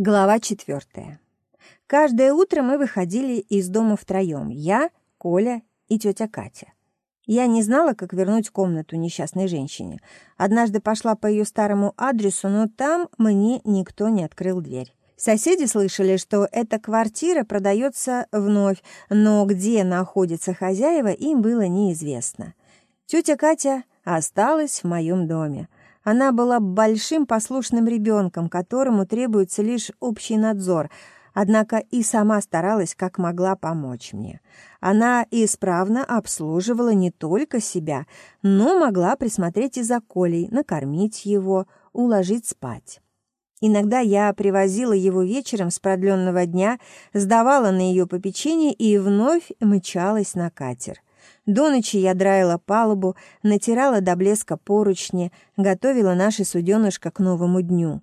Глава четвертая. Каждое утро мы выходили из дома втроем. Я, Коля и тетя Катя. Я не знала, как вернуть комнату несчастной женщине. Однажды пошла по ее старому адресу, но там мне никто не открыл дверь. Соседи слышали, что эта квартира продается вновь, но где находятся хозяева, им было неизвестно. Тетя Катя осталась в моем доме. Она была большим послушным ребенком, которому требуется лишь общий надзор, однако и сама старалась как могла помочь мне. Она исправно обслуживала не только себя, но могла присмотреть и за Колей, накормить его, уложить спать. Иногда я привозила его вечером с продленного дня, сдавала на ее попечение и вновь мчалась на катер. До ночи я драила палубу, натирала до блеска поручни, готовила наше суденышко к новому дню.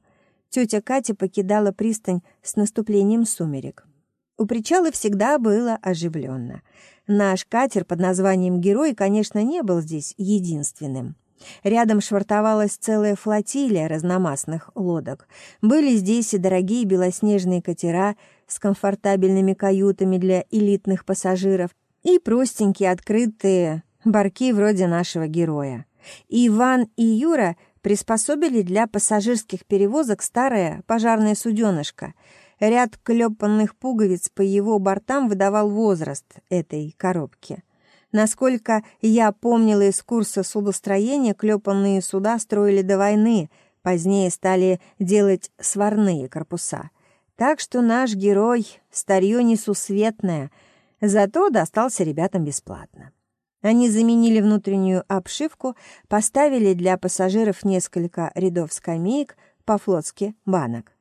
Тетя Катя покидала пристань с наступлением сумерек. У причала всегда было оживленно. Наш катер под названием «Герой», конечно, не был здесь единственным. Рядом швартовалась целая флотилия разномастных лодок. Были здесь и дорогие белоснежные катера с комфортабельными каютами для элитных пассажиров, и простенькие открытые барки вроде нашего героя. Иван и Юра приспособили для пассажирских перевозок старое пожарное суденышко. Ряд клепанных пуговиц по его бортам выдавал возраст этой коробки. Насколько я помнила из курса судостроения, клепанные суда строили до войны, позднее стали делать сварные корпуса. Так что наш герой — старье несусветное — Зато достался ребятам бесплатно. Они заменили внутреннюю обшивку, поставили для пассажиров несколько рядов скамеек, по-флотски банок.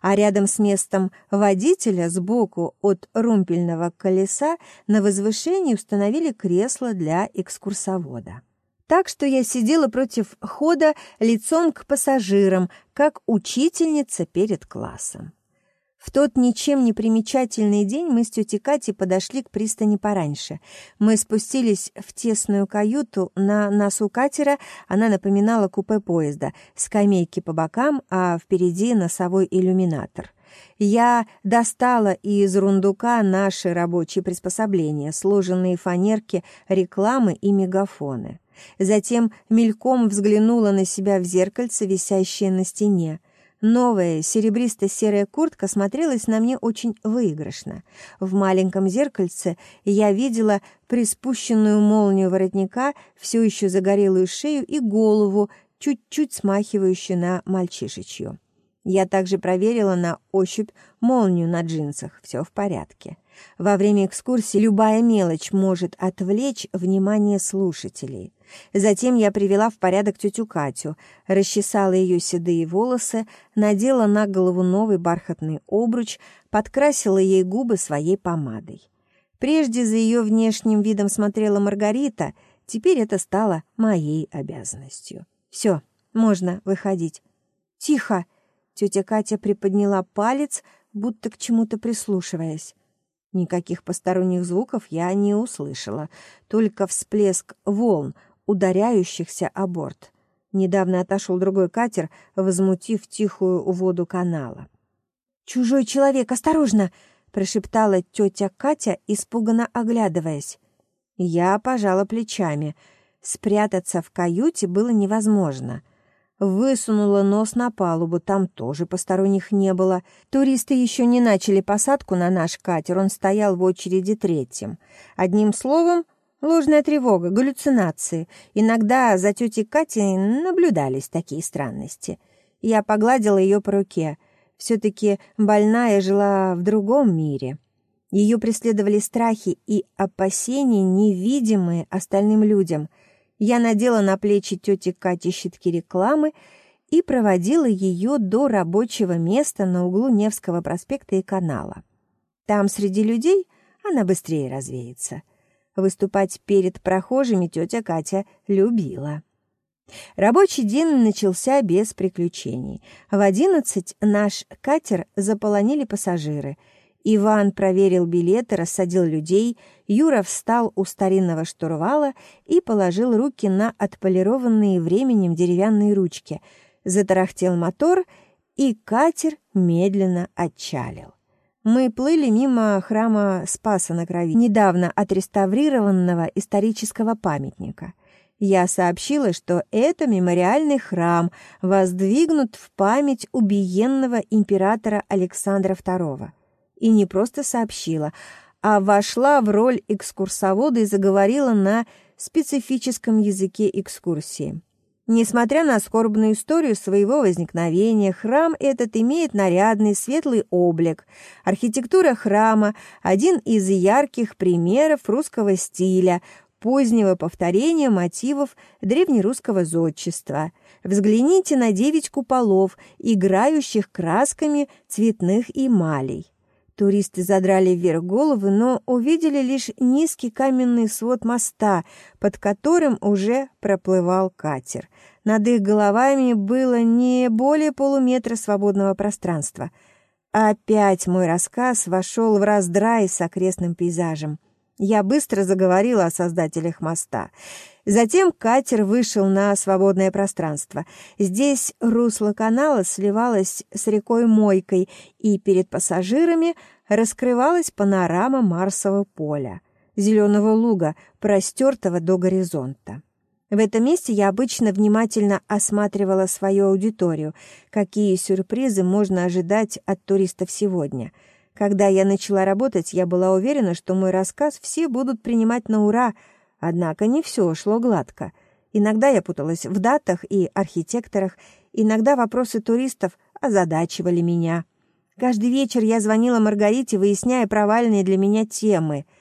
А рядом с местом водителя сбоку от румпельного колеса на возвышении установили кресло для экскурсовода. Так что я сидела против хода лицом к пассажирам, как учительница перед классом. В тот ничем не примечательный день мы с тетей Катей подошли к пристани пораньше. Мы спустились в тесную каюту на носу катера, она напоминала купе поезда, скамейки по бокам, а впереди носовой иллюминатор. Я достала из рундука наши рабочие приспособления, сложенные фанерки, рекламы и мегафоны. Затем мельком взглянула на себя в зеркальце, висящее на стене. Новая серебристо-серая куртка смотрелась на мне очень выигрышно. В маленьком зеркальце я видела приспущенную молнию воротника, все еще загорелую шею и голову, чуть-чуть смахивающую на мальчишечью. Я также проверила на ощупь молнию на джинсах. Все в порядке. Во время экскурсии любая мелочь может отвлечь внимание слушателей. Затем я привела в порядок тетю Катю, расчесала ее седые волосы, надела на голову новый бархатный обруч, подкрасила ей губы своей помадой. Прежде за ее внешним видом смотрела Маргарита, теперь это стало моей обязанностью. Все, можно выходить. «Тихо!» — тетя Катя приподняла палец, будто к чему-то прислушиваясь. Никаких посторонних звуков я не услышала, только всплеск волн, ударяющихся о борт. Недавно отошел другой катер, возмутив тихую воду канала. «Чужой человек, осторожно!» — прошептала тетя Катя, испуганно оглядываясь. Я пожала плечами. Спрятаться в каюте было невозможно — Высунула нос на палубу, там тоже посторонних не было. Туристы еще не начали посадку на наш катер, он стоял в очереди третьим. Одним словом, ложная тревога, галлюцинации. Иногда за тетей Катей наблюдались такие странности. Я погладила ее по руке. Все-таки больная жила в другом мире. Ее преследовали страхи и опасения, невидимые остальным людям — я надела на плечи тети Кати щитки рекламы и проводила ее до рабочего места на углу Невского проспекта и канала. Там среди людей она быстрее развеется. Выступать перед прохожими тетя Катя любила. Рабочий день начался без приключений. В одиннадцать наш катер заполонили пассажиры — Иван проверил билеты, рассадил людей, Юра встал у старинного штурвала и положил руки на отполированные временем деревянные ручки. Затарахтел мотор, и катер медленно отчалил. Мы плыли мимо храма Спаса на Крови, недавно отреставрированного исторического памятника. Я сообщила, что это мемориальный храм, воздвигнут в память убиенного императора Александра II. И не просто сообщила, а вошла в роль экскурсовода и заговорила на специфическом языке экскурсии. Несмотря на скорбную историю своего возникновения, храм этот имеет нарядный светлый облик. Архитектура храма – один из ярких примеров русского стиля, позднего повторения мотивов древнерусского зодчества. Взгляните на девять куполов, играющих красками цветных эмалей. Туристы задрали вверх головы, но увидели лишь низкий каменный свод моста, под которым уже проплывал катер. Над их головами было не более полуметра свободного пространства. Опять мой рассказ вошел в раздрай с окрестным пейзажем. Я быстро заговорила о создателях моста. Затем катер вышел на свободное пространство. Здесь русло канала сливалось с рекой Мойкой, и перед пассажирами раскрывалась панорама Марсового поля, зеленого луга, простертого до горизонта. В этом месте я обычно внимательно осматривала свою аудиторию, какие сюрпризы можно ожидать от туристов сегодня — когда я начала работать, я была уверена, что мой рассказ все будут принимать на ура, однако не все шло гладко. Иногда я путалась в датах и архитекторах, иногда вопросы туристов озадачивали меня. Каждый вечер я звонила Маргарите, выясняя провальные для меня темы —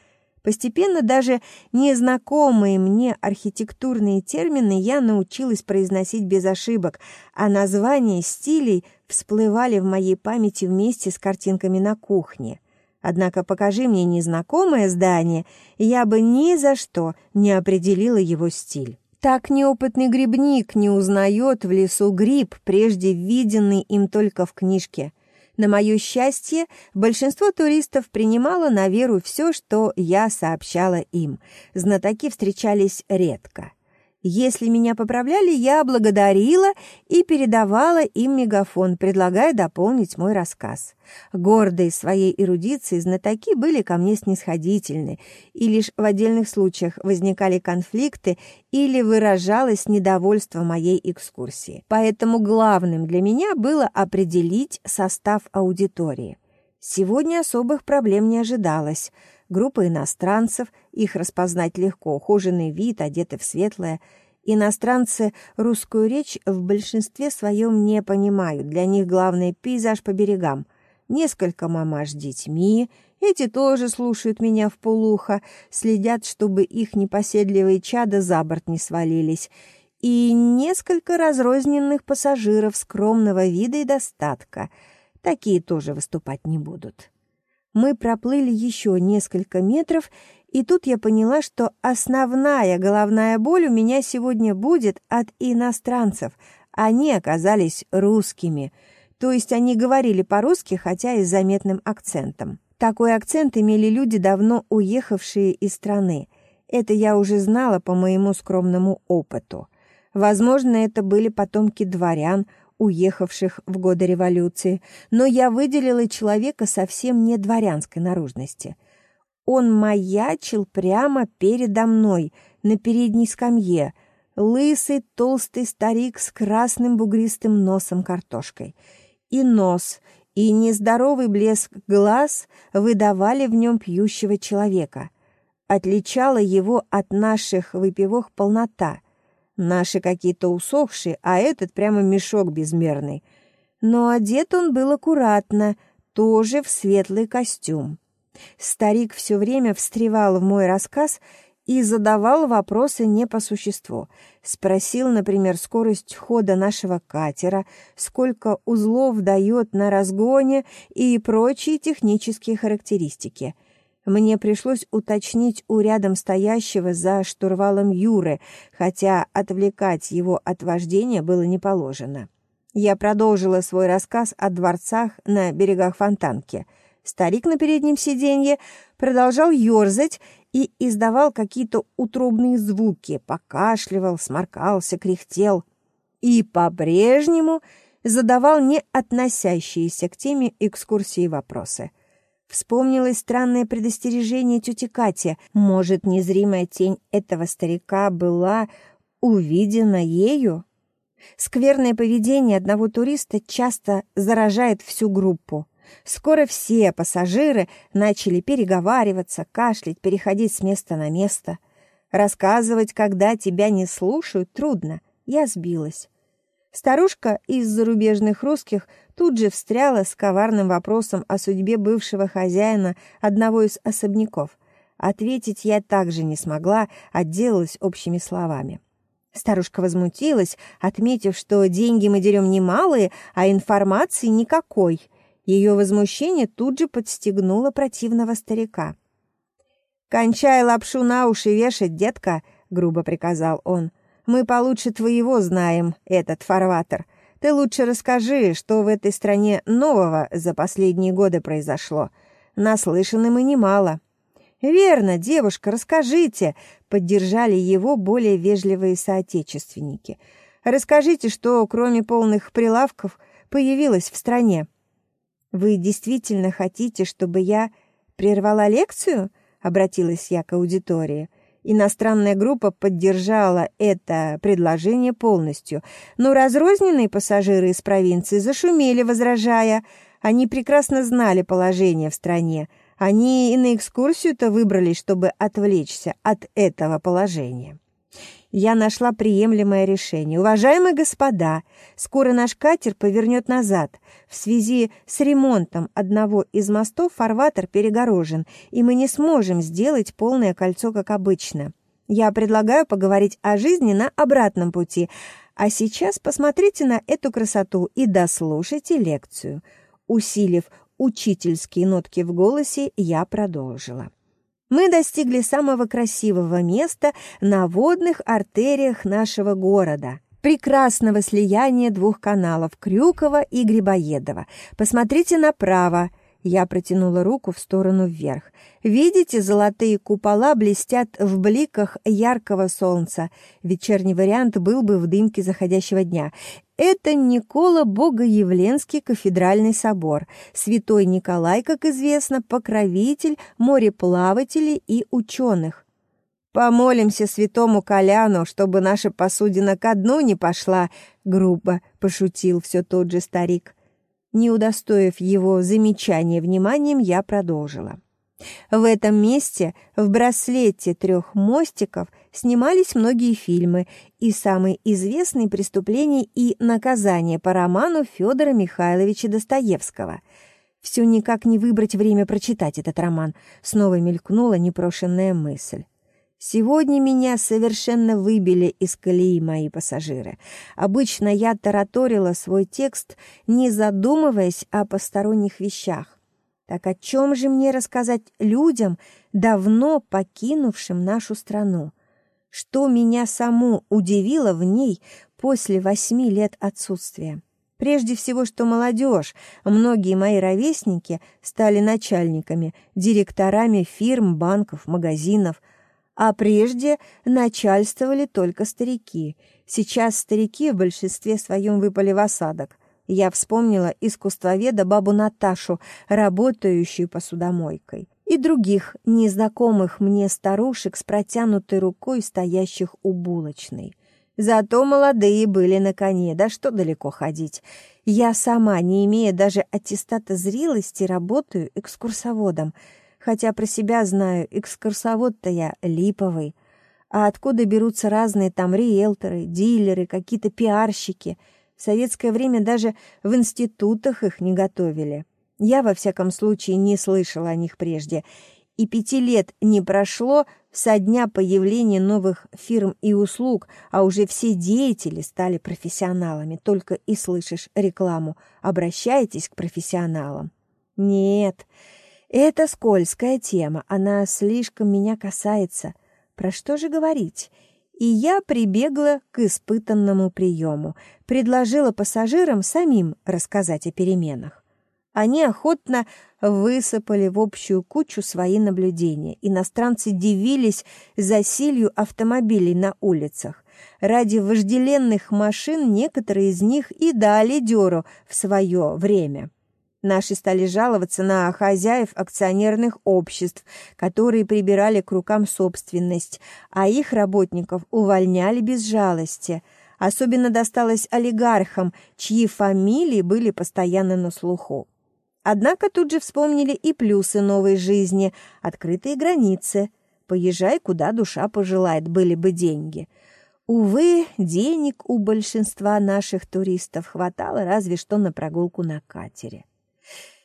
Постепенно даже незнакомые мне архитектурные термины я научилась произносить без ошибок, а названия стилей всплывали в моей памяти вместе с картинками на кухне. Однако покажи мне незнакомое здание, я бы ни за что не определила его стиль. Так неопытный грибник не узнает в лесу гриб, прежде виденный им только в книжке – на мое счастье, большинство туристов принимало на веру все, что я сообщала им. Знатоки встречались редко. Если меня поправляли, я благодарила и передавала им мегафон, предлагая дополнить мой рассказ. Гордые своей эрудицией знатоки были ко мне снисходительны, и лишь в отдельных случаях возникали конфликты или выражалось недовольство моей экскурсии. Поэтому главным для меня было определить состав аудитории. Сегодня особых проблем не ожидалось – Группа иностранцев, их распознать легко, ухоженный вид, одеты в светлое. Иностранцы русскую речь в большинстве своем не понимают, для них главный пейзаж по берегам. Несколько мамаш с детьми, эти тоже слушают меня в полухо, следят, чтобы их непоседливые чада за борт не свалились, и несколько разрозненных пассажиров скромного вида и достатка. Такие тоже выступать не будут. Мы проплыли еще несколько метров, и тут я поняла, что основная головная боль у меня сегодня будет от иностранцев. Они оказались русскими. То есть они говорили по-русски, хотя и с заметным акцентом. Такой акцент имели люди, давно уехавшие из страны. Это я уже знала по моему скромному опыту. Возможно, это были потомки дворян, уехавших в годы революции, но я выделила человека совсем не дворянской наружности. Он маячил прямо передо мной, на передней скамье, лысый толстый старик с красным бугристым носом картошкой. И нос, и нездоровый блеск глаз выдавали в нем пьющего человека. Отличала его от наших выпивок полнота — Наши какие-то усохшие, а этот прямо мешок безмерный. Но одет он был аккуратно, тоже в светлый костюм. Старик все время встревал в мой рассказ и задавал вопросы не по существу. Спросил, например, скорость хода нашего катера, сколько узлов дает на разгоне и прочие технические характеристики. Мне пришлось уточнить у рядом стоящего за штурвалом Юры, хотя отвлекать его от вождения было не положено. Я продолжила свой рассказ о дворцах на берегах Фонтанки. Старик на переднем сиденье продолжал ерзать и издавал какие-то утробные звуки, покашливал, сморкался, кряхтел. И по-прежнему задавал не относящиеся к теме экскурсии вопросы. Вспомнилось странное предостережение тети Кати. Может, незримая тень этого старика была увидена ею? Скверное поведение одного туриста часто заражает всю группу. Скоро все пассажиры начали переговариваться, кашлять, переходить с места на место. Рассказывать, когда тебя не слушают, трудно. Я сбилась. Старушка из зарубежных русских тут же встряла с коварным вопросом о судьбе бывшего хозяина одного из особняков. Ответить я также не смогла, отделалась общими словами. Старушка возмутилась, отметив, что деньги мы дерем немалые, а информации никакой. Ее возмущение тут же подстегнуло противного старика. «Кончай лапшу на уши вешать, детка», — грубо приказал он. «Мы получше твоего знаем этот фарватер. Ты лучше расскажи, что в этой стране нового за последние годы произошло. Наслышаны мы немало». «Верно, девушка, расскажите», — поддержали его более вежливые соотечественники. «Расскажите, что, кроме полных прилавков, появилось в стране». «Вы действительно хотите, чтобы я прервала лекцию?» — обратилась я к аудитории. Иностранная группа поддержала это предложение полностью, но разрозненные пассажиры из провинции зашумели, возражая. Они прекрасно знали положение в стране. Они и на экскурсию-то выбрались, чтобы отвлечься от этого положения я нашла приемлемое решение. Уважаемые господа, скоро наш катер повернет назад. В связи с ремонтом одного из мостов фарватер перегорожен, и мы не сможем сделать полное кольцо, как обычно. Я предлагаю поговорить о жизни на обратном пути. А сейчас посмотрите на эту красоту и дослушайте лекцию. Усилив учительские нотки в голосе, я продолжила мы достигли самого красивого места на водных артериях нашего города – прекрасного слияния двух каналов – Крюкова и Грибоедова. Посмотрите направо – я протянула руку в сторону вверх. «Видите, золотые купола блестят в бликах яркого солнца. Вечерний вариант был бы в дымке заходящего дня. Это Никола Богоявленский кафедральный собор. Святой Николай, как известно, покровитель мореплавателей и ученых. «Помолимся святому Коляну, чтобы наша посудина ко дну не пошла», — грубо пошутил все тот же старик. Не удостоив его замечания вниманием, я продолжила. В этом месте, в браслете трех мостиков, снимались многие фильмы, и самые известные преступления и наказания по роману Федора Михайловича Достоевского. Все никак не выбрать время прочитать этот роман, снова мелькнула непрошенная мысль. Сегодня меня совершенно выбили из колеи мои пассажиры. Обычно я тараторила свой текст, не задумываясь о посторонних вещах. Так о чем же мне рассказать людям, давно покинувшим нашу страну? Что меня саму удивило в ней после восьми лет отсутствия? Прежде всего, что молодежь, многие мои ровесники стали начальниками, директорами фирм, банков, магазинов – а прежде начальствовали только старики. Сейчас старики в большинстве своем выпали в осадок. Я вспомнила искусствоведа бабу Наташу, работающую посудомойкой, и других незнакомых мне старушек с протянутой рукой, стоящих у булочной. Зато молодые были на коне, да что далеко ходить. Я сама, не имея даже аттестата зрелости, работаю экскурсоводом — Хотя про себя знаю, экскурсовод-то я липовый. А откуда берутся разные там риэлторы, дилеры, какие-то пиарщики? В советское время даже в институтах их не готовили. Я, во всяком случае, не слышала о них прежде. И пяти лет не прошло со дня появления новых фирм и услуг, а уже все деятели стали профессионалами. Только и слышишь рекламу «Обращайтесь к профессионалам». Нет, это скользкая тема, она слишком меня касается. Про что же говорить? И я прибегла к испытанному приему, предложила пассажирам самим рассказать о переменах. Они охотно высыпали в общую кучу свои наблюдения. Иностранцы дивились засилью автомобилей на улицах. Ради вожделенных машин некоторые из них и дали дёру в свое время. Наши стали жаловаться на хозяев акционерных обществ, которые прибирали к рукам собственность, а их работников увольняли без жалости. Особенно досталось олигархам, чьи фамилии были постоянно на слуху. Однако тут же вспомнили и плюсы новой жизни, открытые границы. Поезжай, куда душа пожелает, были бы деньги. Увы, денег у большинства наших туристов хватало разве что на прогулку на катере.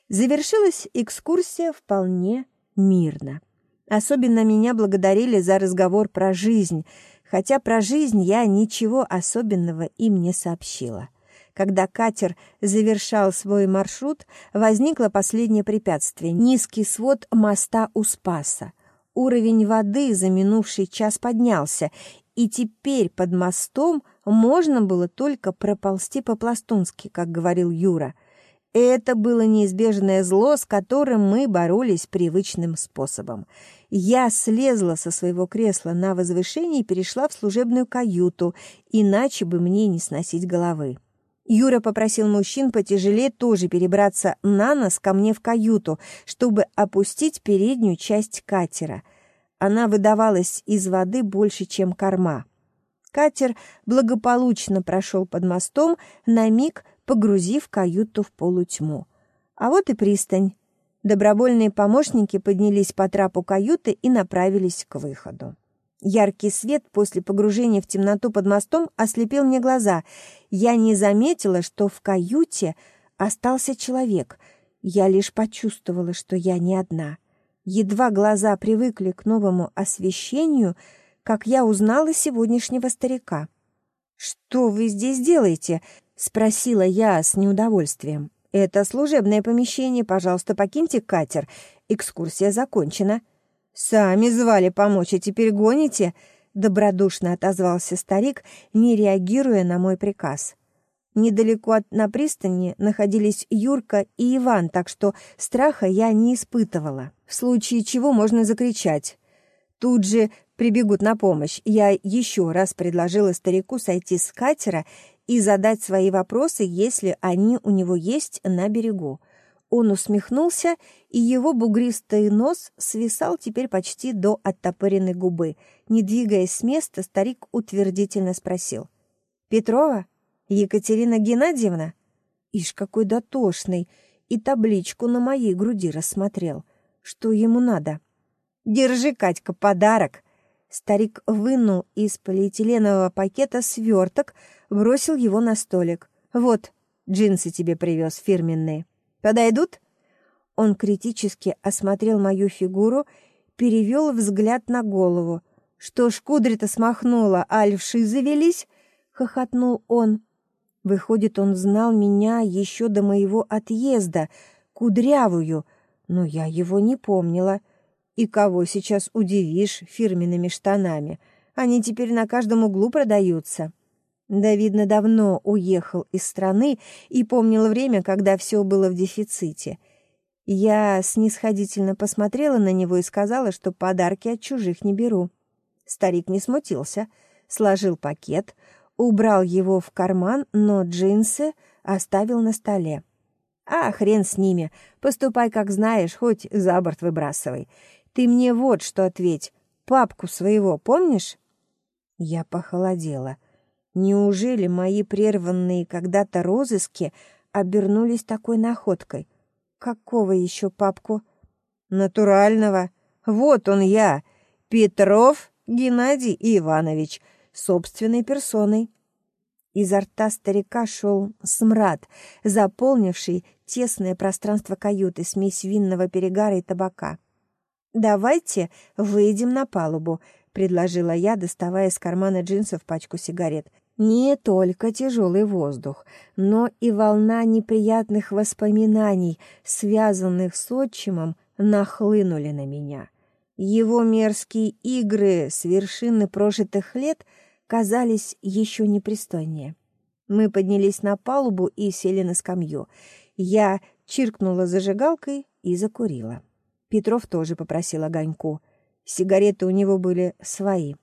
Завершилась экскурсия вполне мирно. Особенно меня благодарили за разговор про жизнь, хотя про жизнь я ничего особенного им не сообщила. Когда катер завершал свой маршрут, возникло последнее препятствие — низкий свод моста у Спаса. Уровень воды за минувший час поднялся, и теперь под мостом можно было только проползти по-пластунски, как говорил Юра — это было неизбежное зло, с которым мы боролись привычным способом. Я слезла со своего кресла на возвышение и перешла в служебную каюту, иначе бы мне не сносить головы. Юра попросил мужчин потяжелее тоже перебраться на нос ко мне в каюту, чтобы опустить переднюю часть катера. Она выдавалась из воды больше, чем корма. Катер благополучно прошел под мостом, на миг погрузив каюту в полутьму. А вот и пристань. Добровольные помощники поднялись по трапу каюты и направились к выходу. Яркий свет после погружения в темноту под мостом ослепил мне глаза. Я не заметила, что в каюте остался человек. Я лишь почувствовала, что я не одна. Едва глаза привыкли к новому освещению, как я узнала сегодняшнего старика. «Что вы здесь делаете?» Спросила я с неудовольствием. «Это служебное помещение, пожалуйста, покиньте катер. Экскурсия закончена». «Сами звали помочь, а теперь гоните?» Добродушно отозвался старик, не реагируя на мой приказ. Недалеко от на пристани находились Юрка и Иван, так что страха я не испытывала. В случае чего можно закричать. Тут же прибегут на помощь. Я еще раз предложила старику сойти с катера и задать свои вопросы, если они у него есть на берегу. Он усмехнулся, и его бугристый нос свисал теперь почти до оттопыренной губы. Не двигаясь с места, старик утвердительно спросил. «Петрова? Екатерина Геннадьевна?» Ишь, какой дотошный! И табличку на моей груди рассмотрел. Что ему надо? «Держи, Катька, подарок!» Старик вынул из полиэтиленового пакета сверток, бросил его на столик. «Вот, джинсы тебе привез фирменные. Подойдут?» Он критически осмотрел мою фигуру, перевел взгляд на голову. «Что ж, кудри-то смахнула, альфши завелись?» — хохотнул он. Выходит, он знал меня еще до моего отъезда, кудрявую, но я его не помнила. И кого сейчас удивишь фирменными штанами? Они теперь на каждом углу продаются. Да, видно, давно уехал из страны и помнил время, когда все было в дефиците. Я снисходительно посмотрела на него и сказала, что подарки от чужих не беру. Старик не смутился, сложил пакет, убрал его в карман, но джинсы оставил на столе. «А, хрен с ними, поступай, как знаешь, хоть за борт выбрасывай. Ты мне вот что ответь. Папку своего помнишь?» Я похолодела. Неужели мои прерванные когда-то розыски обернулись такой находкой? Какого еще папку? Натурального. Вот он я, Петров Геннадий Иванович, собственной персоной. Изо рта старика шел смрад, заполнивший тесное пространство каюты, смесь винного перегара и табака. «Давайте выйдем на палубу», — предложила я, доставая из кармана джинсов пачку сигарет. Не только тяжелый воздух, но и волна неприятных воспоминаний, связанных с отчимом, нахлынули на меня. Его мерзкие игры с вершины прожитых лет казались еще непристойнее. Мы поднялись на палубу и сели на скамью. Я чиркнула зажигалкой и закурила. Петров тоже попросил огоньку. Сигареты у него были свои.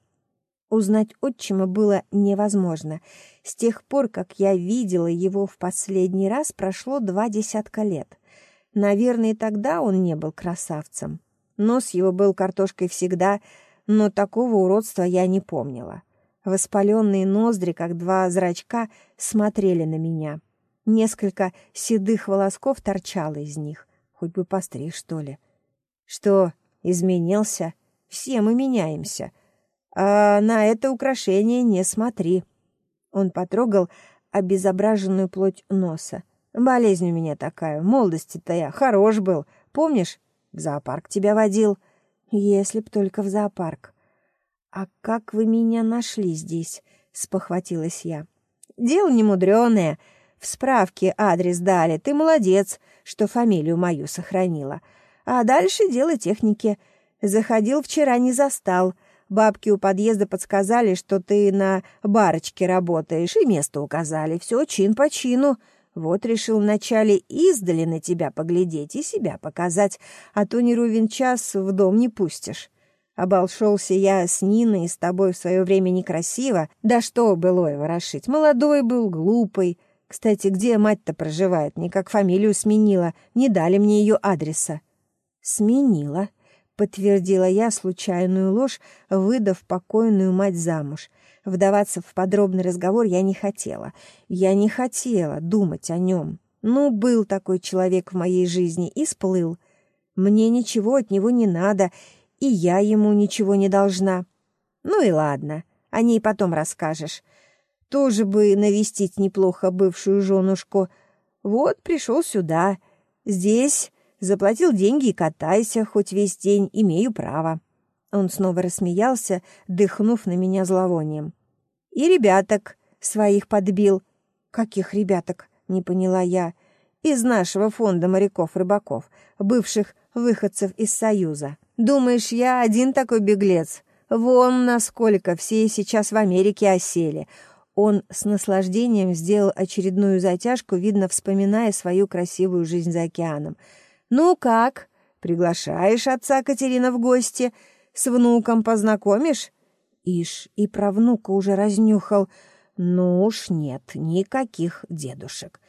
Узнать отчима было невозможно. С тех пор, как я видела его в последний раз, прошло два десятка лет. Наверное, тогда он не был красавцем. Нос его был картошкой всегда, но такого уродства я не помнила. Воспаленные ноздри, как два зрачка, смотрели на меня. Несколько седых волосков торчало из них. Хоть бы постриг, что ли. Что, изменился? Все мы меняемся. А на это украшение не смотри. Он потрогал обезображенную плоть носа. Болезнь у меня такая. Молодости-то я хорош был. Помнишь, в зоопарк тебя водил? Если б только в зоопарк. «А как вы меня нашли здесь?» — спохватилась я. «Дело немудреное. В справке адрес дали. Ты молодец, что фамилию мою сохранила. А дальше дело техники. Заходил вчера, не застал. Бабки у подъезда подсказали, что ты на барочке работаешь, и место указали. Все чин по чину. Вот решил вначале издали на тебя поглядеть и себя показать, а то не ровен час в дом не пустишь. Оболшелся я с Ниной и с тобой в свое время некрасиво. Да что было его ворошить? Молодой был, глупый. Кстати, где мать-то проживает? Никак фамилию сменила. Не дали мне ее адреса. Сменила, подтвердила я случайную ложь, выдав покойную мать замуж. Вдаваться в подробный разговор я не хотела. Я не хотела думать о нем. Ну, был такой человек в моей жизни и сплыл. Мне ничего от него не надо, и я ему ничего не должна. Ну и ладно, о ней потом расскажешь. Тоже бы навестить неплохо бывшую женушку. Вот пришел сюда. Здесь заплатил деньги и катайся хоть весь день, имею право. Он снова рассмеялся, дыхнув на меня зловонием. И ребяток своих подбил. Каких ребяток? Не поняла я. Из нашего фонда моряков-рыбаков, бывших выходцев из Союза. Думаешь, я один такой беглец? Вон насколько все сейчас в Америке осели. Он с наслаждением сделал очередную затяжку, видно, вспоминая свою красивую жизнь за океаном. «Ну как? Приглашаешь отца Катерина в гости? С внуком познакомишь?» Ишь, и про внука уже разнюхал. Ну уж нет, никаких дедушек.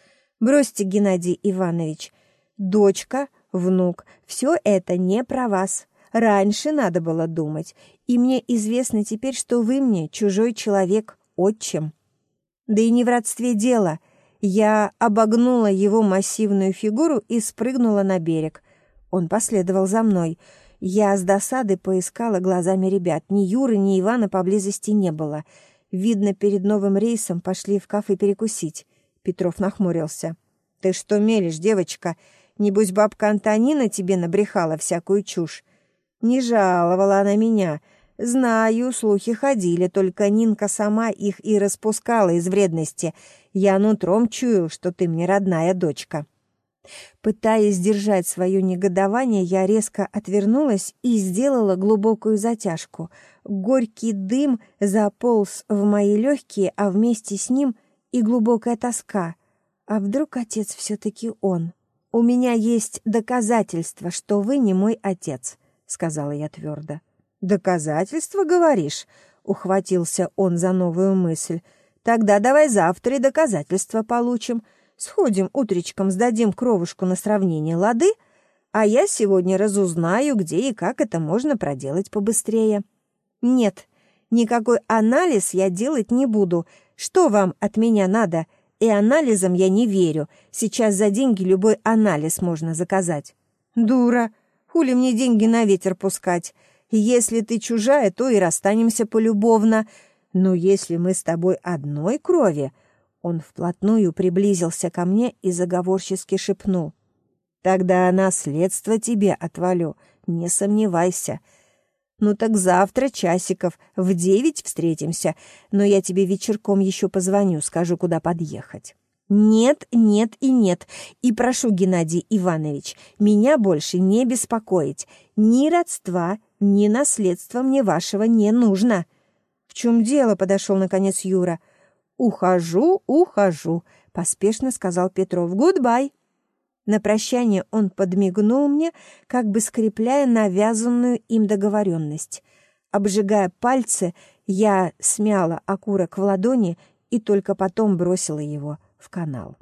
Бросьте, Геннадий Иванович. Дочка, внук, все это не про вас. Раньше надо было думать, и мне известно теперь, что вы мне чужой человек, отчим. Да и не в родстве дело. Я обогнула его массивную фигуру и спрыгнула на берег. Он последовал за мной. Я с досады поискала глазами ребят. Ни Юры, ни Ивана поблизости не было. Видно, перед новым рейсом пошли в кафе перекусить. Петров нахмурился. «Ты что мелешь, девочка? Небось, бабка Антонина тебе набрехала всякую чушь. Не жаловала она меня. Знаю, слухи ходили, только Нинка сама их и распускала из вредности. Я нутром чую, что ты мне родная дочка. Пытаясь сдержать свое негодование, я резко отвернулась и сделала глубокую затяжку. Горький дым заполз в мои легкие, а вместе с ним и глубокая тоска. А вдруг отец все-таки он? У меня есть доказательства, что вы не мой отец. — сказала я твердо. «Доказательства, говоришь?» — ухватился он за новую мысль. «Тогда давай завтра и доказательства получим. Сходим утречком, сдадим кровушку на сравнение, лады? А я сегодня разузнаю, где и как это можно проделать побыстрее». «Нет, никакой анализ я делать не буду. Что вам от меня надо?» И анализам я не верю. Сейчас за деньги любой анализ можно заказать. Дура. Хули мне деньги на ветер пускать? Если ты чужая, то и расстанемся полюбовно. Но если мы с тобой одной крови...» Он вплотную приблизился ко мне и заговорчески шепнул. «Тогда наследство тебе отвалю, не сомневайся. Ну так завтра часиков в девять встретимся, но я тебе вечерком еще позвоню, скажу, куда подъехать». Нет, нет и нет. И прошу, Геннадий Иванович, меня больше не беспокоить. Ни родства, ни наследства мне вашего не нужно. Чем дело, подошел наконец Юра. Ухожу, ухожу, поспешно сказал Петров. Goodbye. На прощание он подмигнул мне, как бы скрепляя навязанную им договоренность. Обжигая пальцы, Я смяла окурок в ладони и только потом бросила его в канал.